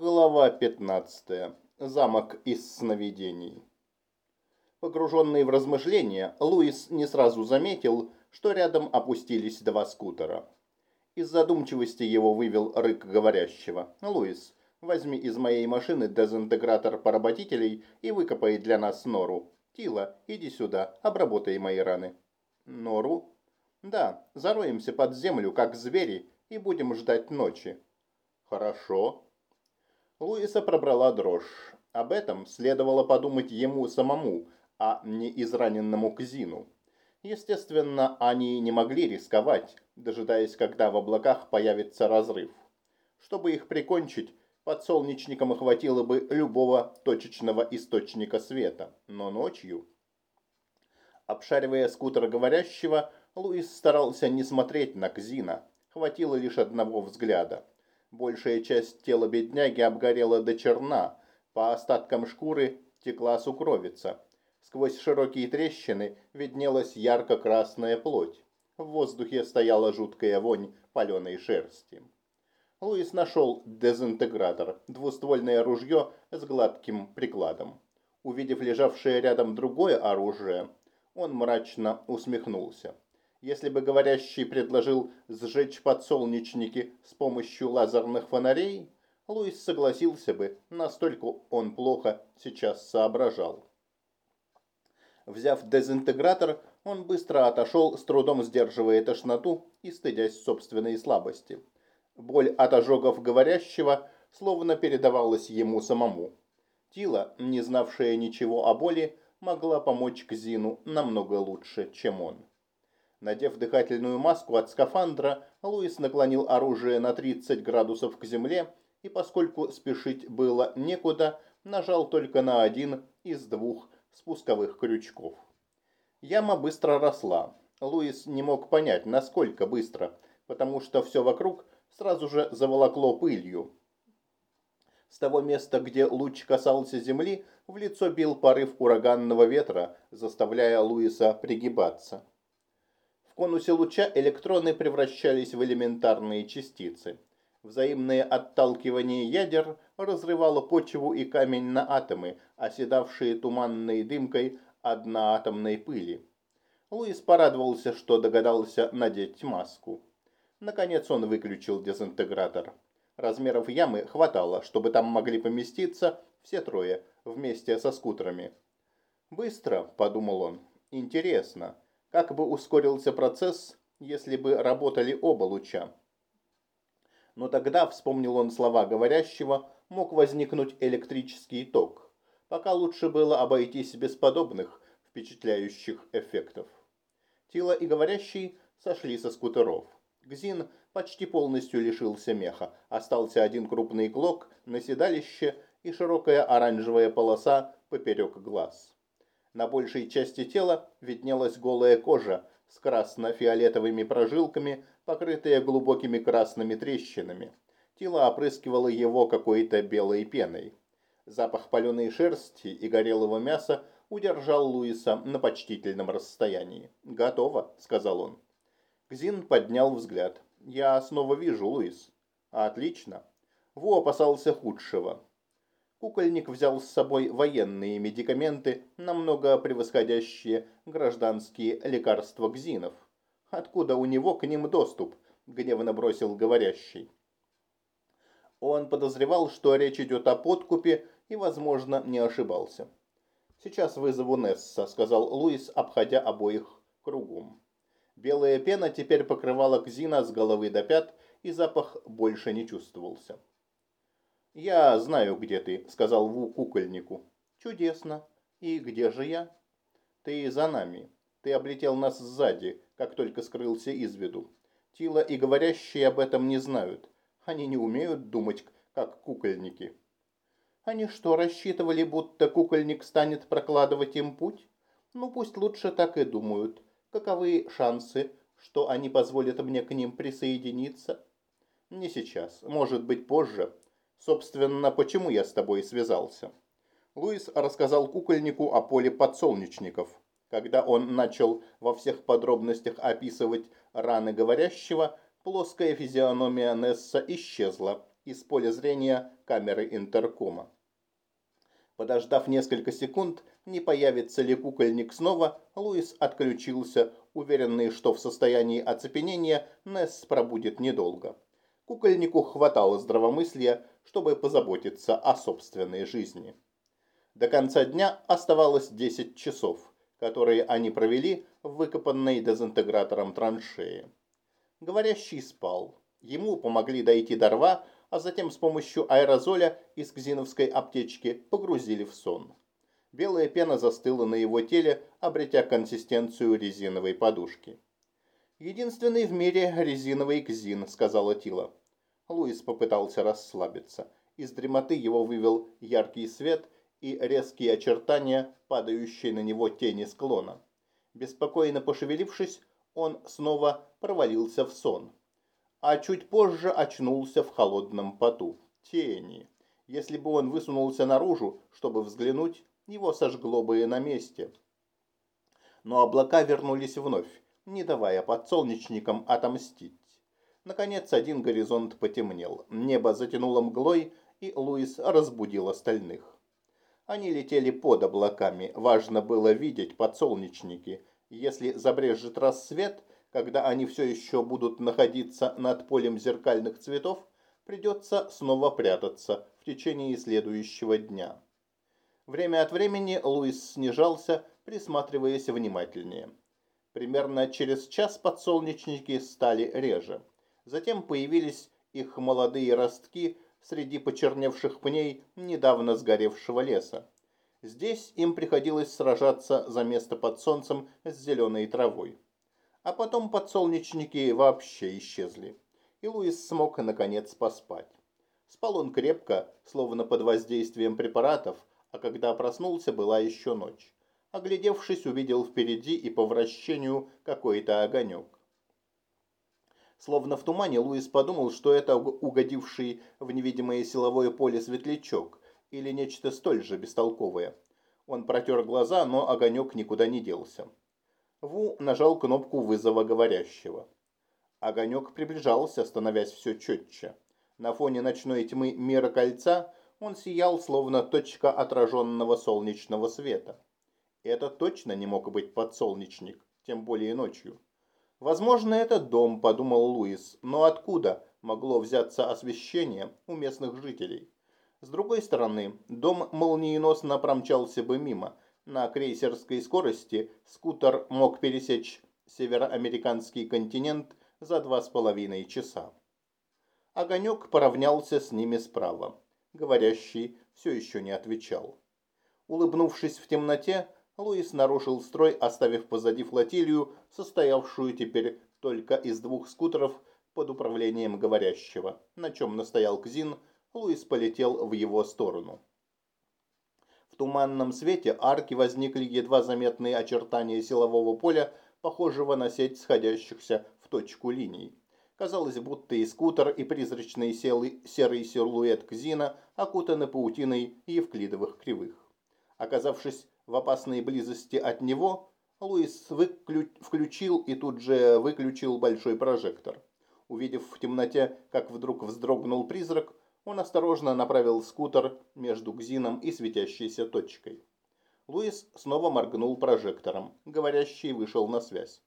Глава 15. Замок из сновидений. Погруженный в размышления, Луис не сразу заметил, что рядом опустились два скутера. Из задумчивости его вывел рык говорящего. «Луис, возьми из моей машины дезинтегратор поработителей и выкопай для нас нору. Тила, иди сюда, обработай мои раны». «Нору?» «Да, зароемся под землю, как звери, и будем ждать ночи». «Хорошо», Луиса пробрала дрожь. Об этом следовало подумать ему самому, а не израненному Кзину. Естественно, они не могли рисковать, дожидаясь, когда в облаках появится разрыв. Чтобы их прикончить, подсолнечникам хватило бы любого точечного источника света. Но ночью... Обшаривая скутер говорящего, Луис старался не смотреть на Кзина. Хватило лишь одного взгляда. Большая часть тела бедняги обгорела до черна, по остаткам шкуры текла сукровица. Сквозь широкие трещины виднелась ярко-красная плоть. В воздухе стояла жуткая вонь паленой шерсти. Луис нашел дезинтегратор, двуствольное ружье с гладким прикладом. Увидев лежавшее рядом другое оружие, он мрачно усмехнулся. Если бы говорящий предложил сжечь подсолнечники с помощью лазерных фонарей, Луис согласился бы, настолько он плохо сейчас соображал. Взяв дезинтегратор, он быстро отошел, с трудом сдерживая тошноту и стыдясь собственной слабости. Боль от ожогов говорящего словно передавалась ему самому. Тила, не знавшая ничего о боли, могла помочь Кзину намного лучше, чем он. Надев дыхательную маску от скафандра, Луис наклонил оружие на 30 градусов к земле и, поскольку спешить было некуда, нажал только на один из двух спусковых крючков. Яма быстро росла. Луис не мог понять, насколько быстро, потому что все вокруг сразу же заволокло пылью. С того места, где луч касался земли, в лицо бил порыв ураганного ветра, заставляя Луиса пригибаться. Конусе луча электроны превращались в элементарные частицы. Взаимное отталкивание ядер разрывало почву и камень на атомы, оседавшие туманной дымкой одноатомной пыли. Луис порадовался, что догадался надеть маску. Наконец он выключил дезинтегратор. Размеров ямы хватало, чтобы там могли поместиться все трое, вместе со скутерами. «Быстро», — подумал он, — «интересно, как бы ускорился процесс, если бы работали оба луча? Но тогда, вспомнил он слова говорящего, мог возникнуть электрический ток. Пока лучше было обойтись без подобных впечатляющих эффектов. Тила и говорящий сошли со скутеров. Гзин почти полностью лишился меха. Остался один крупный клок на седалище и широкая оранжевая полоса поперек глаз. На большей части тела виднелась голая кожа с красно-фиолетовыми прожилками, покрытая глубокими красными трещинами. Тело опрыскивало его какой-то белой пеной. Запах паленой шерсти и горелого мяса удержал Луиса на почтительном расстоянии. «Готово», — сказал он. Гзин поднял взгляд. «Я снова вижу, Луис». «Отлично». Ву опасался худшего. Кукольник взял с собой военные медикаменты, намного превосходящие гражданские лекарства гзинов. Откуда у него к ним доступ? Гневно бросил говорящий. Он подозревал, что речь идет о подкупе и, возможно, не ошибался. «Сейчас вызову Несса», — сказал Луис, обходя обоих кругом. Белая пена теперь покрывала Кзина с головы до пят, и запах больше не чувствовался. «Я знаю, где ты», — сказал Ву кукольнику. «Чудесно. И где же я?» «Ты за нами. Ты облетел нас сзади, как только скрылся из виду. Тила и говорящие об этом не знают. Они не умеют думать, как кукольники». «Они что, рассчитывали, будто кукольник станет прокладывать им путь? Ну, пусть лучше так и думают. Каковы шансы, что они позволят мне к ним присоединиться?» «Не сейчас. Может быть, позже». Собственно, почему я с тобой связался? Луис рассказал кукольнику о поле подсолнечников. Когда он начал во всех подробностях описывать раны говорящего, плоская физиономия Несса исчезла, из поля зрения камеры интеркома. Подождав несколько секунд, не появится ли кукольник снова, Луис отключился, уверенный, что в состоянии оцепенения Несс пробудет недолго. Кукольнику хватало здравомыслия, чтобы позаботиться о собственной жизни. До конца дня оставалось 10 часов, которые они провели в выкопанной дезинтегратором траншее. Говорящий спал. Ему помогли дойти до рва, а затем с помощью аэрозоля из кзиновской аптечки погрузили в сон. Белая пена застыла на его теле, обретя консистенцию резиновой подушки. «Единственный в мире резиновый кзин», — сказала Тила. Луис попытался расслабиться. Из дремоты его вывел яркий свет и резкие очертания, падающие на него тени склона. Беспокойно пошевелившись, он снова провалился в сон а чуть позже очнулся в холодном поту. Тени. Если бы он высунулся наружу, чтобы взглянуть, его сожгло бы и на месте. Но облака вернулись вновь, не давая подсолнечникам отомстить. Наконец один горизонт потемнел, небо затянуло мглой, и Луис разбудил остальных. Они летели под облаками, важно было видеть подсолнечники. Если забрежет рассвет, когда они все еще будут находиться над полем зеркальных цветов, придется снова прятаться в течение следующего дня. Время от времени Луис снижался, присматриваясь внимательнее. Примерно через час подсолнечники стали реже. Затем появились их молодые ростки среди почерневших пней недавно сгоревшего леса. Здесь им приходилось сражаться за место под солнцем с зеленой травой а потом подсолнечники вообще исчезли. И Луис смог, наконец, поспать. Спал он крепко, словно под воздействием препаратов, а когда проснулся, была еще ночь. Оглядевшись, увидел впереди и по вращению какой-то огонек. Словно в тумане, Луис подумал, что это угодивший в невидимое силовое поле светлячок или нечто столь же бестолковое. Он протер глаза, но огонек никуда не делся. Ву нажал кнопку вызова говорящего. Огонек приближался, становясь все четче. На фоне ночной тьмы мира кольца он сиял, словно точка отраженного солнечного света. Это точно не мог быть подсолнечник, тем более ночью. Возможно, это дом, подумал Луис, но откуда могло взяться освещение у местных жителей? С другой стороны, дом молниеносно промчался бы мимо, на крейсерской скорости скутер мог пересечь североамериканский континент за два с половиной часа. Огонек поравнялся с ними справа. Говорящий все еще не отвечал. Улыбнувшись в темноте, Луис нарушил строй, оставив позади флотилию, состоявшую теперь только из двух скутеров под управлением говорящего. На чем настоял Кзин, Луис полетел в его сторону. В туманном свете арки возникли едва заметные очертания силового поля, похожего на сеть сходящихся в точку линий. Казалось, будто и скутер, и призрачный серый силуэт Кзина окутаны паутиной евклидовых кривых. Оказавшись в опасной близости от него, Луис выклю... включил и тут же выключил большой прожектор. Увидев в темноте, как вдруг вздрогнул призрак, он осторожно направил скутер между Гзином и светящейся точкой. Луис снова моргнул прожектором. Говорящий вышел на связь.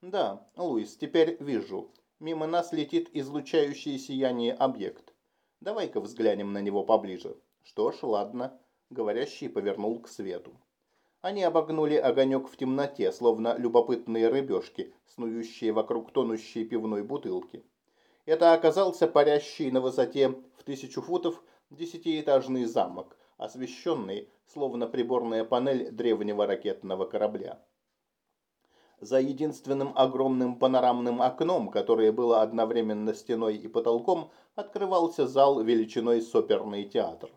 «Да, Луис, теперь вижу. Мимо нас летит излучающий сияние объект. Давай-ка взглянем на него поближе». «Что ж, ладно». Говорящий повернул к свету. Они обогнули огонек в темноте, словно любопытные рыбешки, снующие вокруг тонущей пивной бутылки. Это оказался парящий на высоте в тысячу футов десятиэтажный замок, освещенный, словно приборная панель древнего ракетного корабля. За единственным огромным панорамным окном, которое было одновременно стеной и потолком, открывался зал величиной с оперный театр.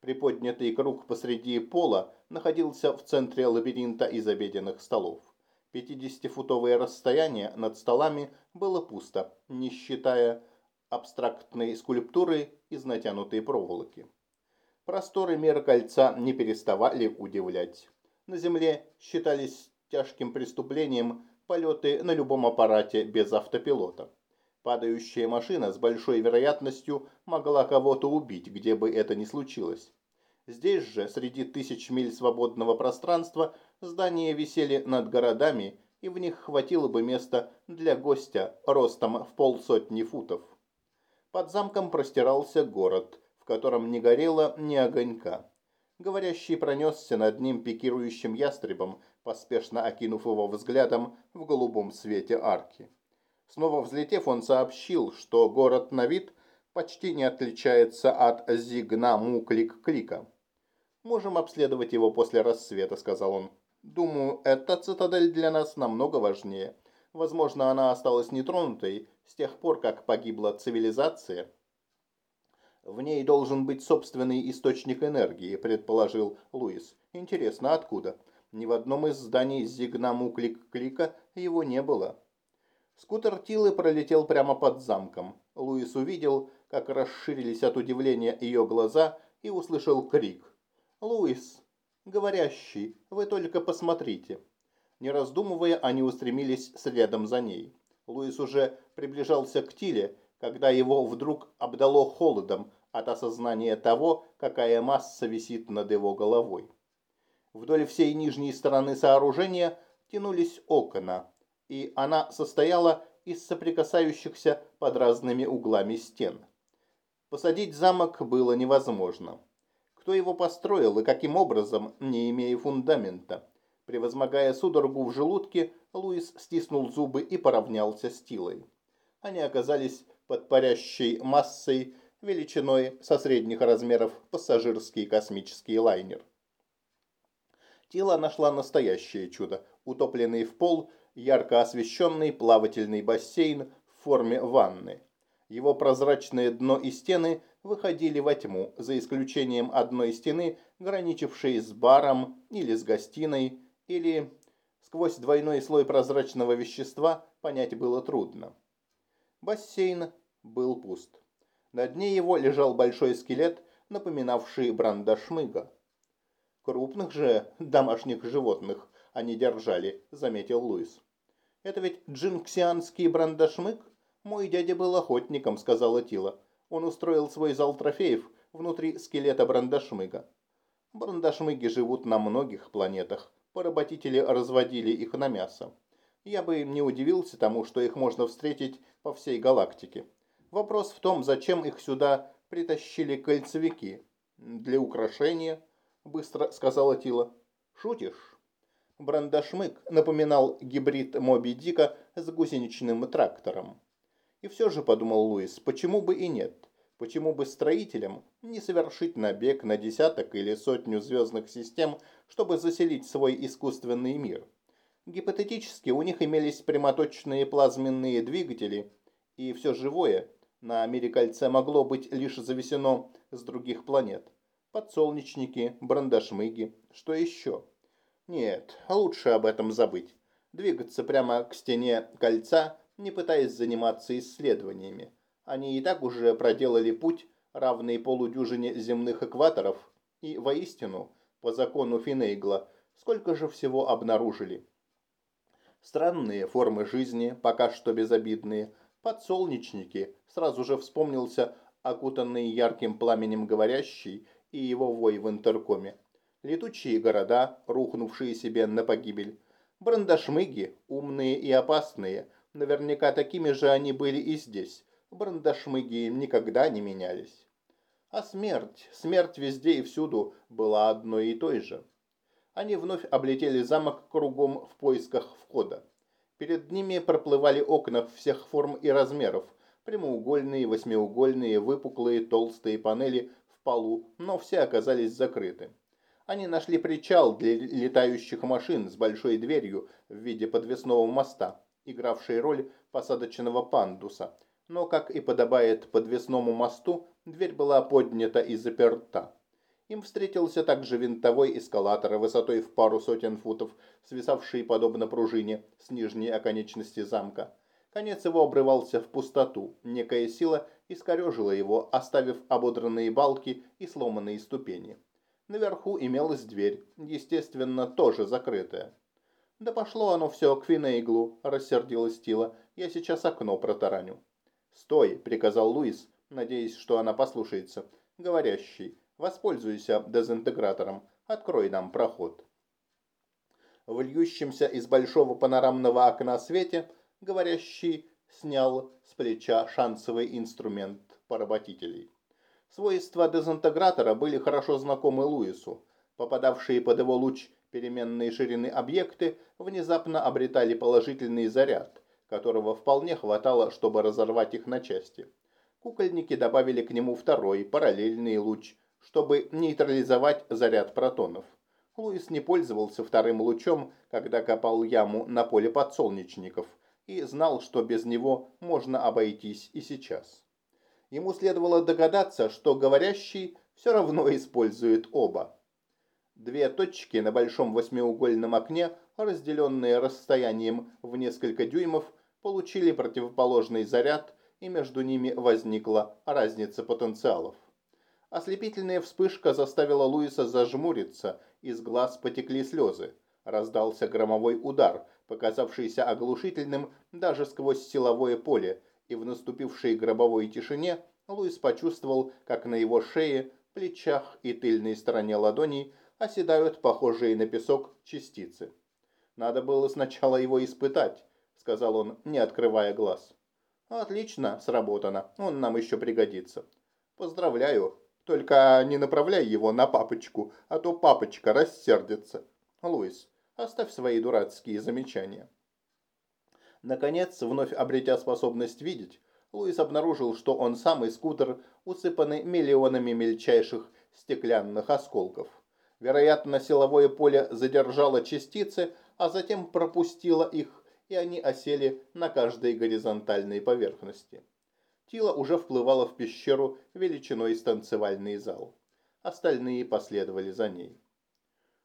Приподнятый круг посреди пола находился в центре лабиринта из обеденных столов. 50-футовое расстояние над столами было пусто, не считая абстрактной скульптуры из натянутой проволоки. Просторы мира кольца не переставали удивлять. На Земле считались тяжким преступлением полеты на любом аппарате без автопилота. Падающая машина с большой вероятностью могла кого-то убить, где бы это ни случилось. Здесь же, среди тысяч миль свободного пространства, здания висели над городами, и в них хватило бы места для гостя ростом в полсотни футов. Под замком простирался город, в котором не горело ни огонька. Говорящий пронесся над ним пикирующим ястребом, поспешно окинув его взглядом в голубом свете арки. Снова взлетев, он сообщил, что город на вид почти не отличается от Зигна-Муклик-Клика. «Можем обследовать его после рассвета», — сказал он. «Думаю, эта цитадель для нас намного важнее. Возможно, она осталась нетронутой с тех пор, как погибла цивилизация». «В ней должен быть собственный источник энергии», — предположил Луис. «Интересно, откуда?» Ни в одном из зданий Зигна-Муклик-Клика его не было. Скутер Тилы пролетел прямо под замком. Луис увидел, как расширились от удивления ее глаза и услышал крик. «Луис, говорящий, вы только посмотрите». Не раздумывая, они устремились следом за ней. Луис уже приближался к Тиле, когда его вдруг обдало холодом от осознания того, какая масса висит над его головой. Вдоль всей нижней стороны сооружения тянулись окна, и она состояла из соприкасающихся под разными углами стен. Посадить замок было невозможно. Кто его построил и каким образом, не имея фундамента? Превозмогая судорогу в желудке, Луис стиснул зубы и поравнялся с Тилой. Они оказались под парящей массой величиной со средних размеров пассажирский космический лайнер. Тила нашла настоящее чудо, утопленный в пол ярко освещенный плавательный бассейн в форме ванны. Его прозрачное дно и стены выходили во тьму, за исключением одной стены, граничившей с баром или с гостиной, или сквозь двойной слой прозрачного вещества понять было трудно. Бассейн был пуст. На дне его лежал большой скелет, напоминавший брандашмыга. Крупных же домашних животных они держали, заметил Луис. Это ведь джинксианский брандашмык? Мой дядя был охотником, сказала Тила. Он устроил свой зал трофеев внутри скелета брандашмыга. Брандашмыги живут на многих планетах. Поработители разводили их на мясо. Я бы не удивился тому, что их можно встретить по всей галактике. Вопрос в том, зачем их сюда притащили кольцевики. Для украшения, быстро сказала Тила. Шутишь? Брандашмык напоминал гибрид Моби Дика с гусеничным трактором. И все же, подумал Луис, почему бы и нет? Почему бы строителям не совершить набег на десяток или сотню звездных систем, чтобы заселить свой искусственный мир? Гипотетически у них имелись прямоточные плазменные двигатели, и все живое на Америкальце могло быть лишь зависено с других планет. Подсолнечники, брандашмыги, что еще? Нет, лучше об этом забыть. Двигаться прямо к стене кольца, не пытаясь заниматься исследованиями. Они и так уже проделали путь, равный полудюжине земных экваторов, и воистину, по закону Финейгла, сколько же всего обнаружили. Странные формы жизни, пока что безобидные, подсолнечники, сразу же вспомнился окутанный ярким пламенем говорящий и его вой в интеркоме летучие города, рухнувшие себе на погибель, брандашмыги, умные и опасные, наверняка такими же они были и здесь. Брандашмыги никогда не менялись. А смерть, смерть везде и всюду была одной и той же. Они вновь облетели замок кругом в поисках входа. Перед ними проплывали окна всех форм и размеров, прямоугольные, восьмиугольные, выпуклые, толстые панели в полу, но все оказались закрыты. Они нашли причал для летающих машин с большой дверью в виде подвесного моста, игравшей роль посадочного пандуса. Но, как и подобает подвесному мосту, дверь была поднята и заперта. Им встретился также винтовой эскалатор высотой в пару сотен футов, свисавший подобно пружине с нижней оконечности замка. Конец его обрывался в пустоту. Некая сила искорежила его, оставив ободранные балки и сломанные ступени. Наверху имелась дверь, естественно, тоже закрытая. «Да пошло оно все к Финейглу», – рассердилась Тила. «Я сейчас окно протараню». «Стой!» – приказал Луис, надеясь, что она послушается. «Говорящий, воспользуйся дезинтегратором, открой нам проход». В льющемся из большого панорамного окна свете говорящий снял с плеча шансовый инструмент поработителей. Свойства дезинтегратора были хорошо знакомы Луису. Попадавшие под его луч переменной ширины объекты внезапно обретали положительный заряд, которого вполне хватало, чтобы разорвать их на части. Кукольники добавили к нему второй, параллельный луч, чтобы нейтрализовать заряд протонов. Луис не пользовался вторым лучом, когда копал яму на поле подсолнечников, и знал, что без него можно обойтись и сейчас. Ему следовало догадаться, что говорящий все равно использует оба. Две точки на большом восьмиугольном окне, разделенные расстоянием в несколько дюймов, получили противоположный заряд, и между ними возникла разница потенциалов. Ослепительная вспышка заставила Луиса зажмуриться, из глаз потекли слезы. Раздался громовой удар, показавшийся оглушительным даже сквозь силовое поле, и в наступившей гробовой тишине Луис почувствовал, как на его шее, плечах и тыльной стороне ладоней оседают похожие на песок частицы. «Надо было сначала его испытать», — сказал он, не открывая глаз. «Отлично, сработано. Он нам еще пригодится». «Поздравляю. Только не направляй его на папочку, а то папочка рассердится». «Луис, оставь свои дурацкие замечания». Наконец, вновь обретя способность видеть, Луис обнаружил, что он самый скутер, усыпанный миллионами мельчайших стеклянных осколков. Вероятно, силовое поле задержало частицы, а затем пропустило их, и они осели на каждой горизонтальной поверхности. Тила уже вплывала в пещеру величиной с танцевальный зал. Остальные последовали за ней.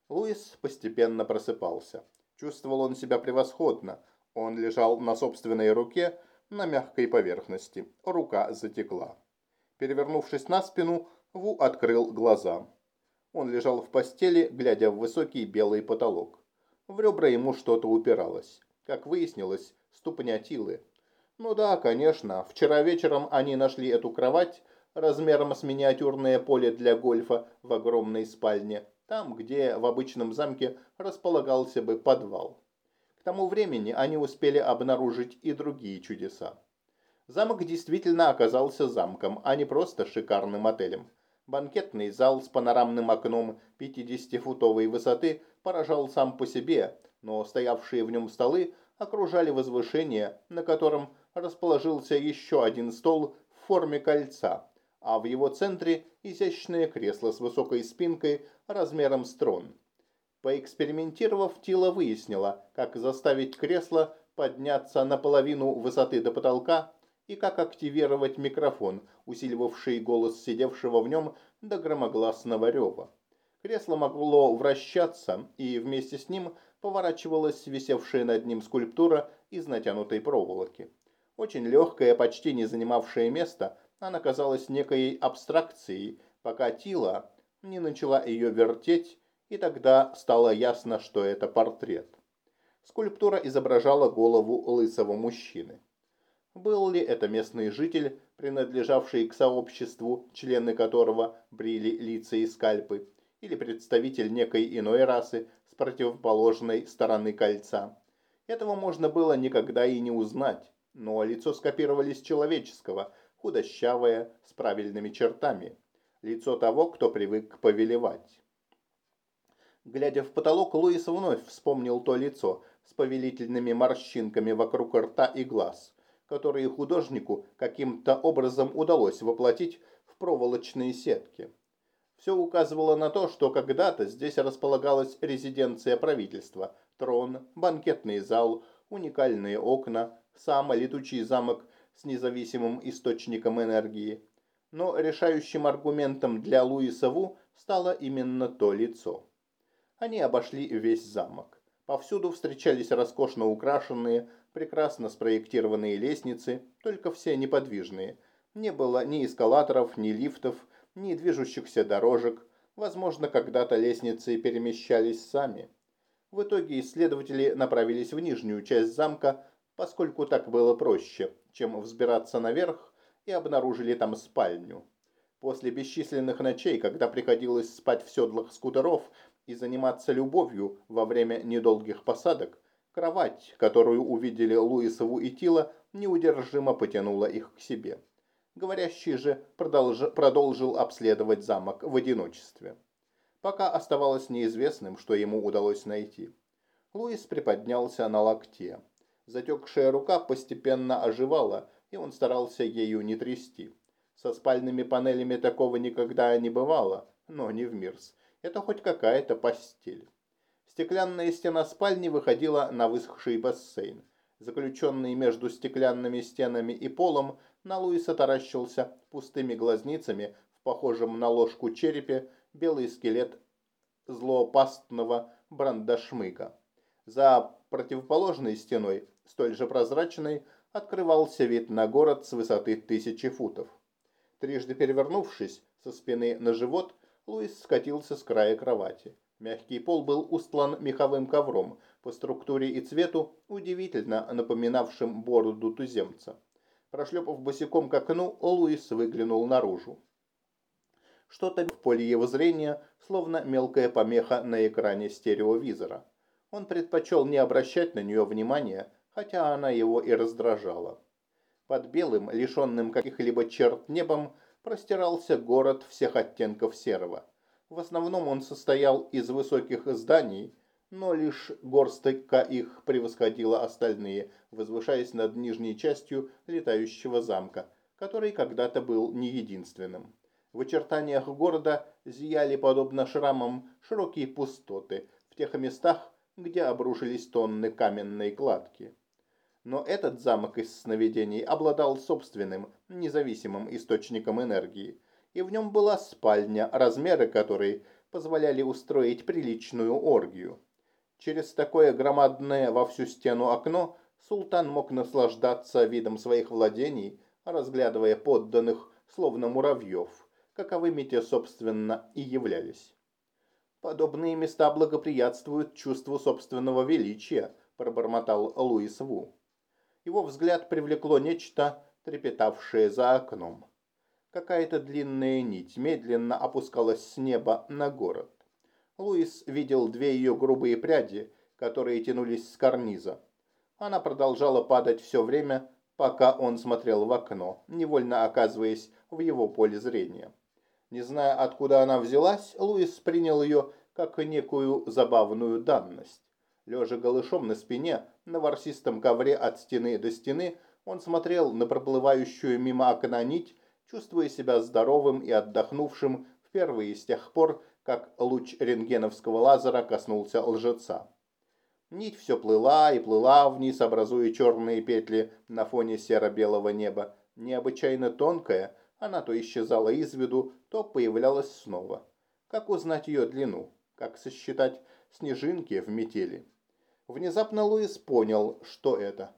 Луис постепенно просыпался. Чувствовал он себя превосходно, он лежал на собственной руке на мягкой поверхности. Рука затекла. Перевернувшись на спину, Ву открыл глаза. Он лежал в постели, глядя в высокий белый потолок. В ребра ему что-то упиралось. Как выяснилось, ступня Тилы. Ну да, конечно, вчера вечером они нашли эту кровать размером с миниатюрное поле для гольфа в огромной спальне, там, где в обычном замке располагался бы подвал тому времени они успели обнаружить и другие чудеса. Замок действительно оказался замком, а не просто шикарным отелем. Банкетный зал с панорамным окном 50-футовой высоты поражал сам по себе, но стоявшие в нем столы окружали возвышение, на котором расположился еще один стол в форме кольца, а в его центре изящное кресло с высокой спинкой размером с трон. Поэкспериментировав, Тила выяснила, как заставить кресло подняться наполовину высоты до потолка и как активировать микрофон, усиливавший голос сидевшего в нем до громогласного рева. Кресло могло вращаться, и вместе с ним поворачивалась висевшая над ним скульптура из натянутой проволоки. Очень легкая, почти не занимавшая место, она казалась некой абстракцией, пока Тила не начала ее вертеть и тогда стало ясно, что это портрет. Скульптура изображала голову лысого мужчины. Был ли это местный житель, принадлежавший к сообществу, члены которого брили лица и скальпы, или представитель некой иной расы с противоположной стороны кольца? Этого можно было никогда и не узнать, но лицо скопировали с человеческого, худощавое, с правильными чертами. Лицо того, кто привык повелевать. Глядя в потолок, Луис вновь вспомнил то лицо с повелительными морщинками вокруг рта и глаз, которые художнику каким-то образом удалось воплотить в проволочные сетки. Все указывало на то, что когда-то здесь располагалась резиденция правительства, трон, банкетный зал, уникальные окна, самый летучий замок с независимым источником энергии. Но решающим аргументом для Луиса Ву стало именно то лицо. Они обошли весь замок. Повсюду встречались роскошно украшенные, прекрасно спроектированные лестницы, только все неподвижные. Не было ни эскалаторов, ни лифтов, ни движущихся дорожек. Возможно, когда-то лестницы перемещались сами. В итоге исследователи направились в нижнюю часть замка, поскольку так было проще, чем взбираться наверх, и обнаружили там спальню. После бесчисленных ночей, когда приходилось спать в седлах скутеров и заниматься любовью во время недолгих посадок, кровать, которую увидели Луисову и Тила, неудержимо потянула их к себе. Говорящий же продолж... продолжил обследовать замок в одиночестве. Пока оставалось неизвестным, что ему удалось найти. Луис приподнялся на локте. Затекшая рука постепенно оживала, и он старался ею не трясти. Со спальными панелями такого никогда не бывало, но не в Мирс. Это хоть какая-то постель. Стеклянная стена спальни выходила на высохший бассейн. Заключенный между стеклянными стенами и полом, на Луиса таращился пустыми глазницами в похожем на ложку черепе белый скелет злоопастного брандашмыка. За противоположной стеной, столь же прозрачной, открывался вид на город с высоты тысячи футов. Трижды перевернувшись со спины на живот, Луис скатился с края кровати. Мягкий пол был устлан меховым ковром, по структуре и цвету удивительно напоминавшим бороду туземца. Прошлепав босиком к окну, Луис выглянул наружу. Что-то в поле его зрения, словно мелкая помеха на экране стереовизора. Он предпочел не обращать на нее внимания, хотя она его и раздражала. Под белым, лишенным каких-либо черт небом, простирался город всех оттенков серого. В основном он состоял из высоких зданий, но лишь горстка их превосходила остальные, возвышаясь над нижней частью летающего замка, который когда-то был не единственным. В очертаниях города зияли, подобно шрамам, широкие пустоты в тех местах, где обрушились тонны каменной кладки. Но этот замок из сновидений обладал собственным, независимым источником энергии, и в нем была спальня, размеры которой позволяли устроить приличную оргию. Через такое громадное во всю стену окно султан мог наслаждаться видом своих владений, разглядывая подданных, словно муравьев, каковыми те, собственно, и являлись. «Подобные места благоприятствуют чувству собственного величия», – пробормотал Луис Ву. Его взгляд привлекло нечто, трепетавшее за окном. Какая-то длинная нить медленно опускалась с неба на город. Луис видел две ее грубые пряди, которые тянулись с карниза. Она продолжала падать все время, пока он смотрел в окно, невольно оказываясь в его поле зрения. Не зная, откуда она взялась, Луис принял ее как некую забавную данность. Лежа голышом на спине, на ворсистом ковре от стены до стены, он смотрел на проплывающую мимо окна нить, чувствуя себя здоровым и отдохнувшим впервые с тех пор, как луч рентгеновского лазера коснулся лжеца. Нить все плыла и плыла вниз, образуя черные петли на фоне серо-белого неба. Необычайно тонкая, она то исчезала из виду, то появлялась снова. Как узнать ее длину? Как сосчитать снежинки в метели? Внезапно Луис понял, что это.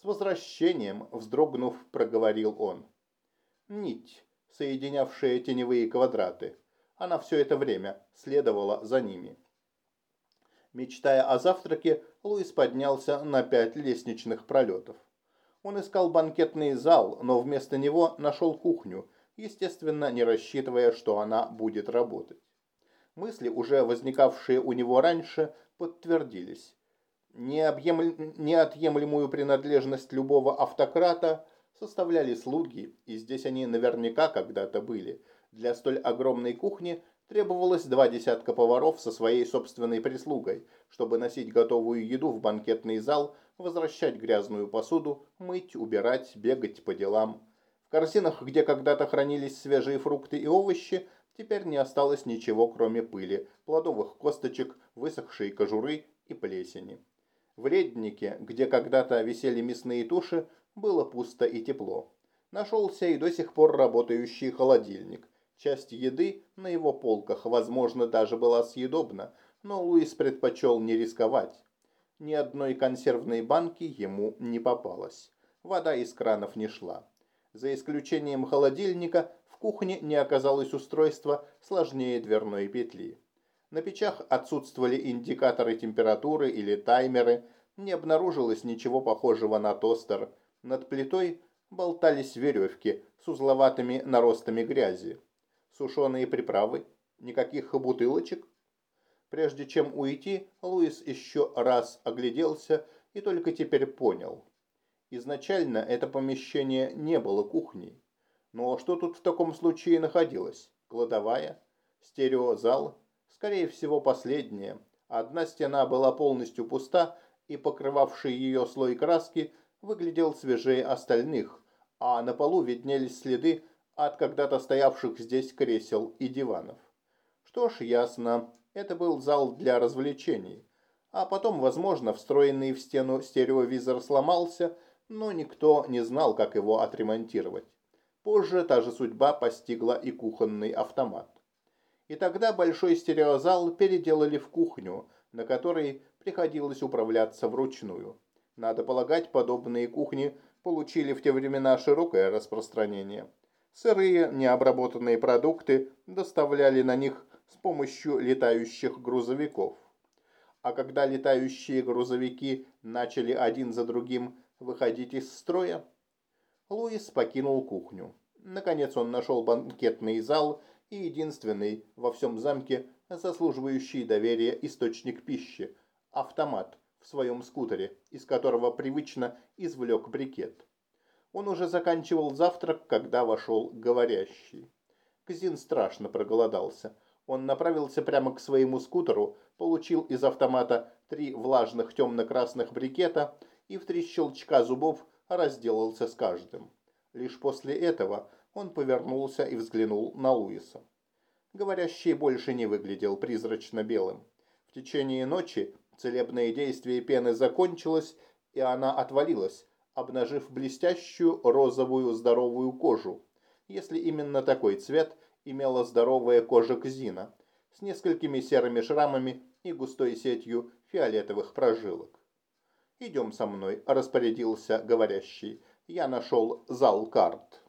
С возвращением, вздрогнув, проговорил он. Нить, соединявшая теневые квадраты. Она все это время следовала за ними. Мечтая о завтраке, Луис поднялся на пять лестничных пролетов. Он искал банкетный зал, но вместо него нашел кухню, естественно, не рассчитывая, что она будет работать. Мысли, уже возникавшие у него раньше, подтвердились неотъемлемую принадлежность любого автократа составляли слуги, и здесь они наверняка когда-то были. Для столь огромной кухни требовалось два десятка поваров со своей собственной прислугой, чтобы носить готовую еду в банкетный зал, возвращать грязную посуду, мыть, убирать, бегать по делам. В корзинах, где когда-то хранились свежие фрукты и овощи, теперь не осталось ничего, кроме пыли, плодовых косточек, высохшей кожуры и плесени. В леднике, где когда-то висели мясные туши, было пусто и тепло. Нашелся и до сих пор работающий холодильник. Часть еды на его полках, возможно, даже была съедобна, но Луис предпочел не рисковать. Ни одной консервной банки ему не попалось. Вода из кранов не шла. За исключением холодильника, в кухне не оказалось устройства сложнее дверной петли. На печах отсутствовали индикаторы температуры или таймеры, не обнаружилось ничего похожего на тостер. Над плитой болтались веревки с узловатыми наростами грязи. Сушеные приправы, никаких бутылочек. Прежде чем уйти, Луис еще раз огляделся и только теперь понял. Изначально это помещение не было кухней. Но что тут в таком случае находилось? Кладовая? Стереозал? Скорее всего, последнее. Одна стена была полностью пуста, и покрывавший ее слой краски выглядел свежее остальных, а на полу виднелись следы от когда-то стоявших здесь кресел и диванов. Что ж, ясно, это был зал для развлечений. А потом, возможно, встроенный в стену стереовизор сломался, но никто не знал, как его отремонтировать. Позже та же судьба постигла и кухонный автомат. И тогда большой стереозал переделали в кухню, на которой приходилось управляться вручную. Надо полагать, подобные кухни получили в те времена широкое распространение. Сырые, необработанные продукты доставляли на них с помощью летающих грузовиков. А когда летающие грузовики начали один за другим выходить из строя, Луис покинул кухню. Наконец он нашел банкетный зал и единственный во всем замке заслуживающий доверия источник пищи – автомат в своем скутере, из которого привычно извлек брикет. Он уже заканчивал завтрак, когда вошел говорящий. Казин страшно проголодался. Он направился прямо к своему скутеру, получил из автомата три влажных темно-красных брикета и в три щелчка зубов разделался с каждым. Лишь после этого он повернулся и взглянул на Луиса. Говорящий больше не выглядел призрачно-белым. В течение ночи целебное действие пены закончилось, и она отвалилась, обнажив блестящую розовую здоровую кожу, если именно такой цвет имела здоровая кожа Кзина, с несколькими серыми шрамами и густой сетью фиолетовых прожилок. «Идем со мной», – распорядился говорящий. «Я нашел зал карт».